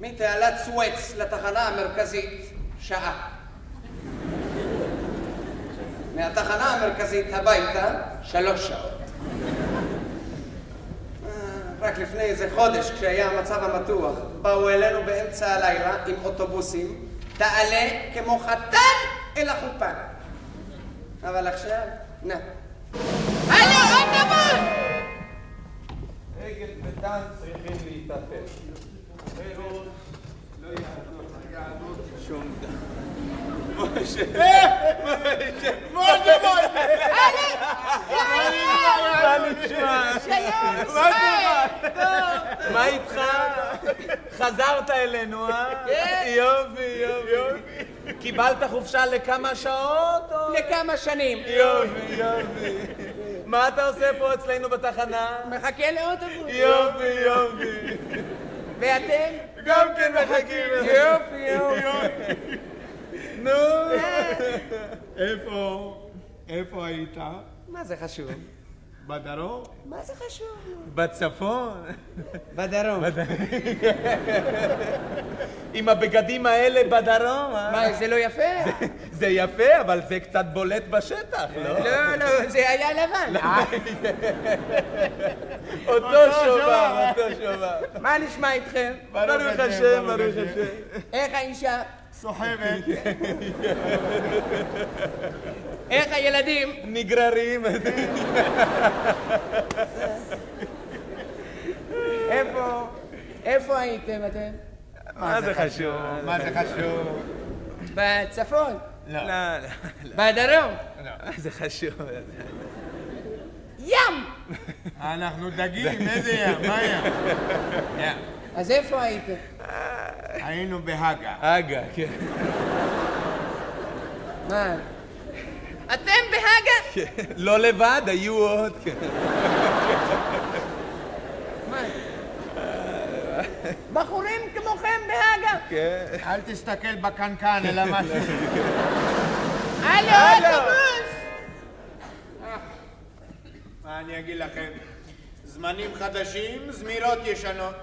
מתעלת סואץ לתחנה המרכזית שעה. מהתחנה המרכזית הביתה שלוש שעות. אה, רק לפני איזה חודש, כשהיה המצב המתוח, באו אלינו באמצע הלילה עם אוטובוסים, תעלה כמו חתן אל החופה. אבל עכשיו, נא. הלו, אוטובוס! אגד ודן צריכים להתאפק. אחרת לא יעזור ליהדות שום דבר. משה, משה, מה איתך? חזרת אלינו, אה? יופי, יופי. קיבלת חופשה לכמה שעות? או- לכמה שנים. יופי, יופי. מה אתה עושה פה אצלנו בתחנה? מחכה לאוטובוס. יופי, יופי. ואתם? גם כן מחכים. יופי, יופי. נו. איפה, איפה היית? מה זה חשוב? בדרום? מה זה חשוב? בצפון? בדרום. עם הבגדים האלה בדרום, אה? מה, זה לא יפה? זה יפה, אבל זה קצת בולט בשטח, לא? לא, לא, זה היה לבן. אותו שובר, אותו שובר. מה נשמע איתכם? ברוך השם, ברוך השם. איך האישה? סוחבת. איך הילדים? נגררים. איפה? איפה הייתם אתם? מה זה חשוב? מה זה חשוב? בצפון? לא, לא. בדרום? מה זה חשוב? ים! אנחנו דגים, איזה ים? מה ים? ים. אז איפה הייתם? היינו בהאגה. אגה, כן. מה? אתם בהאגה? לא לבד, היו עוד. כן. מה? בחורים כמוכם בהאגה? כן. אל תסתכל בקנקן, אלא משהו. הלו, אוטובוס! מה אני אגיד לכם? זמנים חדשים, זמירות ישנות.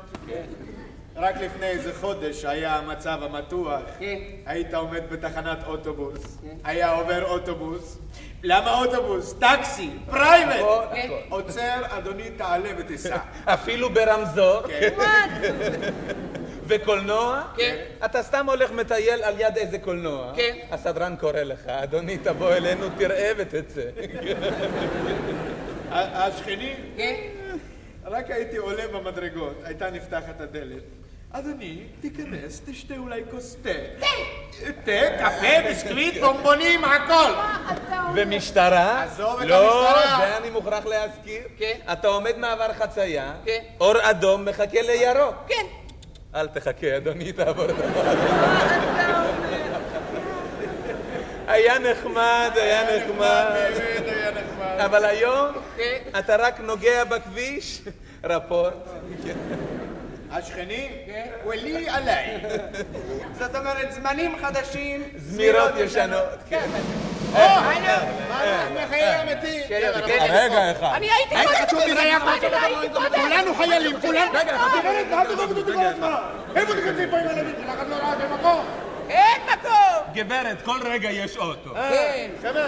רק לפני איזה חודש היה המצב המתוח. כן. היית עומד בתחנת אוטובוס, היה עובר אוטובוס. למה אוטובוס? taxi, private. כן. עוצר, אדוני, תעלה ותיסע. אפילו ברמזור. כן. וקולנוע? כן. אתה סתם הולך מטייל על יד איזה קולנוע. כן. הסדרן קורא לך, אדוני, תבוא אלינו, תראה ותצא. השכנים, כן? רק הייתי עולה במדרגות, הייתה נפתחת הדלת. אדוני, תיכנס, תשתה אולי כוס תה. תה, קפה, ביסקוויט, בומבונים, הכל. ומשטרה? עזוב את לא, המשטרה. זה אני מוכרח להזכיר. כן. אתה עומד מעבר חצייה, כן. אור אדום מחכה לירוק. כן. אל תחכה, אדוני, תעבור את המעבר. היה נחמד, היה נחמד. באמת היה נחמד. אבל היום כן. אתה רק נוגע בכביש, רפורט. השכנים, ולי עליי. זאת אומרת, זמנים חדשים, זמירות ישנות. כן. כן, כן, כן. רגע אחד. אני הייתי היית קודם. חשוב לי, זה היה קודם. אני הייתי קודם. כולנו חיילים, כולנו. רגע, איפה תיכנסי פה עם הילדים שלך? את לא רואה במקום? אין מקום! גברת, כל רגע יש אוטו. כן. חבר'ה,